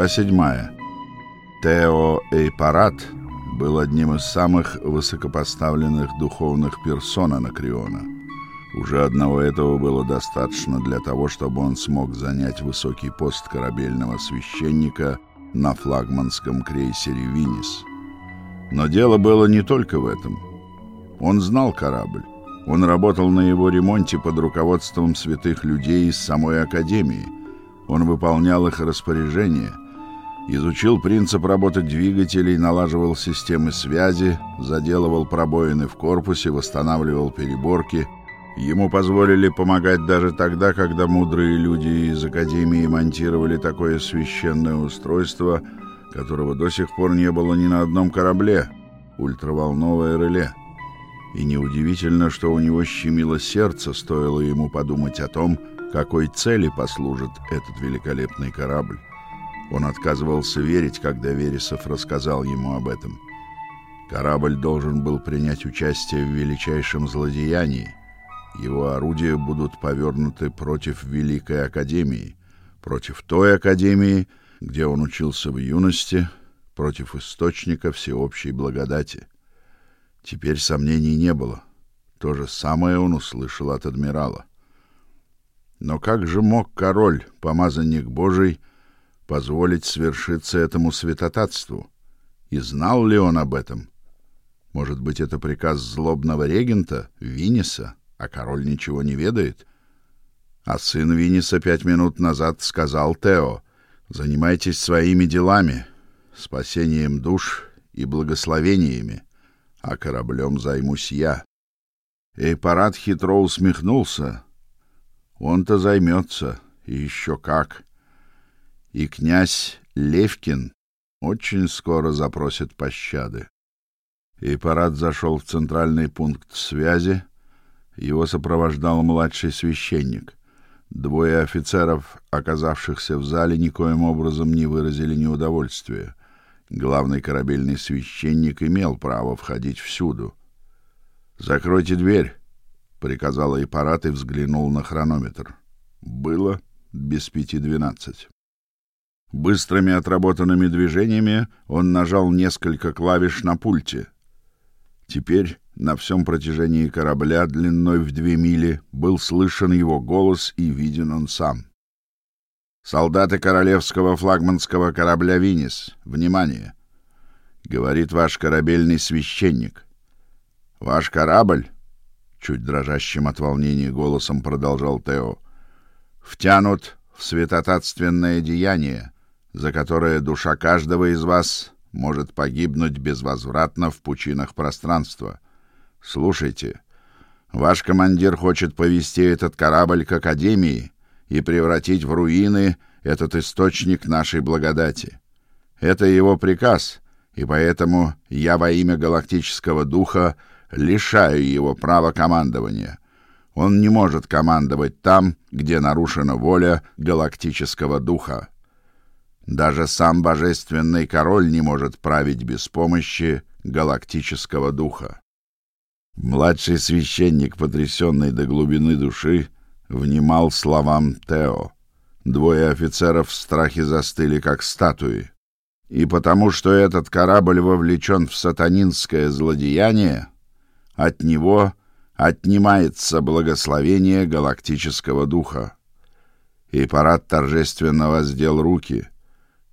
Глава 7. Тео Эйпарат был одним из самых высокопоставленных духовных персон Анакриона. Уже одного этого было достаточно для того, чтобы он смог занять высокий пост корабельного священника на флагманском крейсере «Винис». Но дело было не только в этом. Он знал корабль. Он работал на его ремонте под руководством святых людей из самой Академии. Он выполнял их распоряжения, изучил принцип работы двигателей, налаживал системы связи, заделывал пробоины в корпусе, восстанавливал переборки. Ему позволили помогать даже тогда, когда мудрые люди из Академии монтировали такое священное устройство, которого до сих пор не было ни на одном корабле — ультраволновое реле. И неудивительно, что у него щемило сердце, стоило ему подумать о том, какой цели послужит этот великолепный корабль. Он отказывался верить, когда Вересов рассказал ему об этом. Корабль должен был принять участие в величайшем злодеянии. Его орудия будут повернуты против Великой Академии, против той Академии, где он учился в юности, против источника всеобщей благодати. Теперь сомнений не было. То же самое он услышал от адмирала. Но как же мог король, помазанник Божий, позволить свершиться этому святотатству? И знал ли он об этом? Может быть, это приказ злобного регента Винниса, а король ничего не ведает? А сын Винниса пять минут назад сказал Тео: "Занимайтесь своими делами, спасением душ и благословениями, а кораблем займусь я". Эйпарат хитро усмехнулся. Он-то займется, и еще как. И князь Левкин очень скоро запросит пощады. И парад зашел в центральный пункт связи. Его сопровождал младший священник. Двое офицеров, оказавшихся в зале, никоим образом не выразили неудовольствия. Главный корабельный священник имел право входить всюду. Закройте дверь, приказал Ипарат и взглянул на хронометр. Было без пяти двенадцать. Быстрыми отработанными движениями он нажал несколько клавиш на пульте. Теперь на всем протяжении корабля длиной в две мили был слышен его голос и виден он сам. Солдаты королевского флагманского корабля Винис, внимание. Говорит ваш корабельный священник. Ваш корабль чуть дрожащим от волнения голосом продолжал Тео. Втянут в святотатственное деяние, за которое душа каждого из вас может погибнуть безвозвратно в пучинах пространства. Слушайте, ваш командир хочет повести этот корабль к академии и превратить в руины этот источник нашей благодати. Это его приказ, и поэтому я во имя галактического духа лишаю его права командования. Он не может командовать там, где нарушена воля галактического духа. Даже сам божественный король не может править без помощи галактического духа. Младший священник, потрясенный до глубины души, внимал словам Тео. Двое офицеров в страхе застыли как статуи. И потому что этот корабль вовлечен в сатанинское злодеяние, от него отнимается благословение галактического духа. И парад торжественно воздел руки.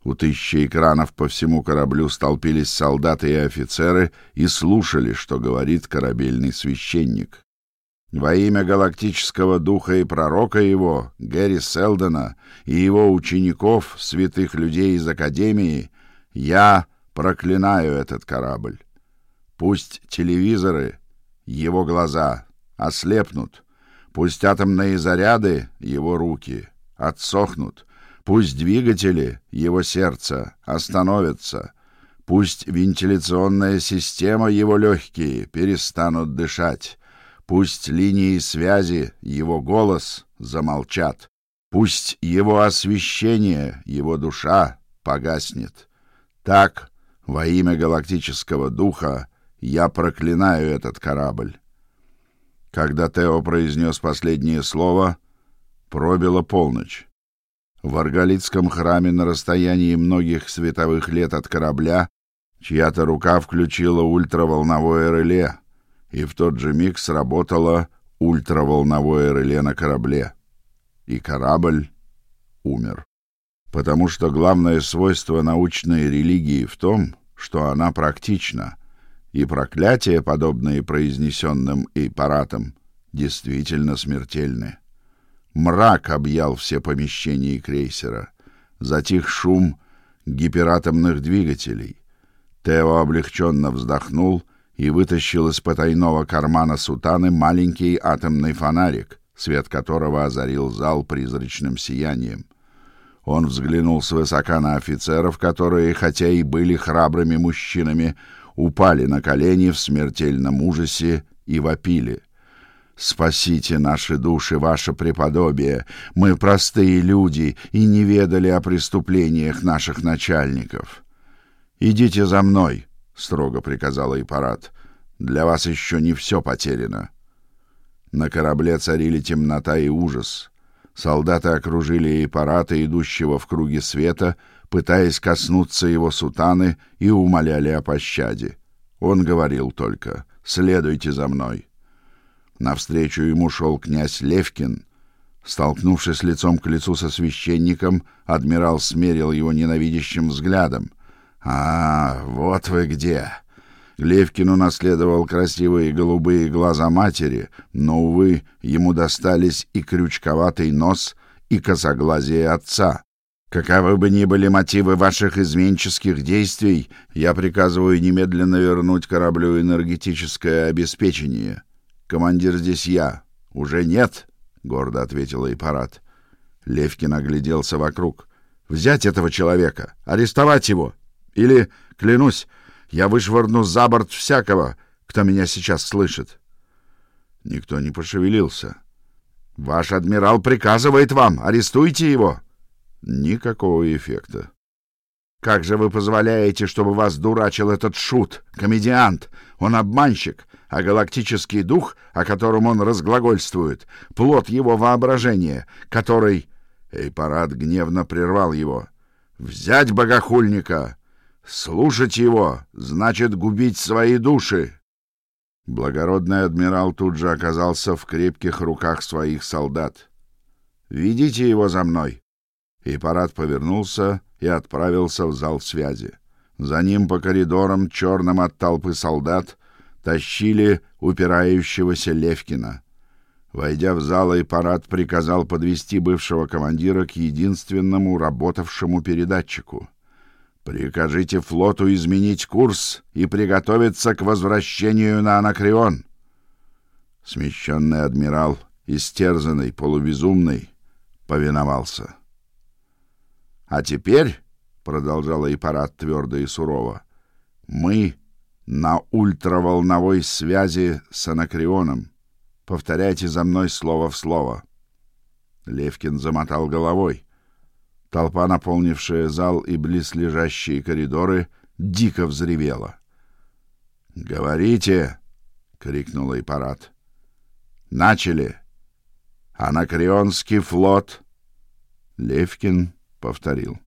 У тысячи экранов по всему кораблю столпились солдаты и офицеры и слушали, что говорит корабельный священник. Во имя галактического духа и пророка его, Гэри Селдона, и его учеников, святых людей из Академии, я проклинаю этот корабль. Пусть телевизоры его глаза ослепнут, пусть атомные заряды его руки отсохнут, пусть двигатели его сердца остановятся, пусть вентиляционная система его легкие перестанут дышать, пусть линии связи его голос замолчат, пусть его освещение, его душа погаснет. Так, во имя галактического духа, я проклинаю этот корабль. Когда Тео произнес последнее слово, пробила полночь. В Арголитском храме на расстоянии многих световых лет от корабля чья-то рука включила ультраволновое реле, и в тот же миг сработало ультраволновое реле на корабле. И корабль умер. Потому что главное свойство научной религии в том, что она практична, и проклятия, подобные произнесенным эйпаратам, действительно смертельны. Мрак объял все помещения крейсера. Затих шум гиператомных двигателей. Тео облегченно вздохнул и вытащил из потайного кармана сутаны маленький атомный фонарик, свет которого озарил зал призрачным сиянием. Он взглянул свысока на офицеров, которые, хотя и были храбрыми мужчинами, упали на колени в смертельном ужасе и вопили. Спасите наши души, ваше преподобие. Мы простые люди и не ведали о преступлениях наших начальников. Идите за мной, строго приказал Ипарат. Для вас еще не все потеряно. На корабле царили темнота и ужас. Солдаты окружили Ипарата, идущего в круге света, пытаясь коснуться его сутаны и умоляли о пощаде. Он говорил только: "Следуйте за мной". Навстречу ему шел князь Левкин. Столкнувшись лицом к лицу со священником, адмирал смерил его ненавидящим взглядом. «А, вот вы где!» Левкин унаследовал красивые голубые глаза матери, но, увы, ему достались и крючковатый нос, и косоглазие отца. Каковы бы ни были мотивы ваших изменческих действий, я приказываю немедленно вернуть кораблю энергетическое обеспечение. Командир здесь я. Уже нет, гордо ответила Ипарат. Левкин огляделся вокруг. Взять этого человека, арестовать его или, клянусь, я вышвырну за борт всякого, кто меня сейчас слышит. Никто не пошевелился. Ваш адмирал приказывает вам, арестуйте его. Никакого эффекта. Как же вы позволяете, чтобы вас дурачил этот шут, комедиант? Он обманщик, а галактический дух, о котором он разглагольствует, плод его воображения, который... Эйпарат гневно прервал его. «Взять богохульника! Слушать его значит губить свои души!» Благородный адмирал тут же оказался в крепких руках своих солдат. «Ведите его за мной!» Эйпарат повернулся и отправился в зал связи. За ним по коридорам, черным от толпы солдат, тащили упирающегося Левкина. Войдя в зал, и парад приказал подвести бывшего командира к единственному работавшему передатчику. Прикажите флоту изменить курс и приготовиться к возвращению на Анакреон. Смещенный адмирал, истерзанный, полубезумный, повиновался. А теперь, продолжала Ипарат твердо и сурово, мы на ультраволновой связи с анакреоном. Повторяйте за мной слово в слово. Левкин замотал головой. Толпа, наполнившая зал и близлежащие коридоры, дико взревела. "Говорите!" крикнул Ипарат. "Начали. Анакреонский флот". Левкин повторил.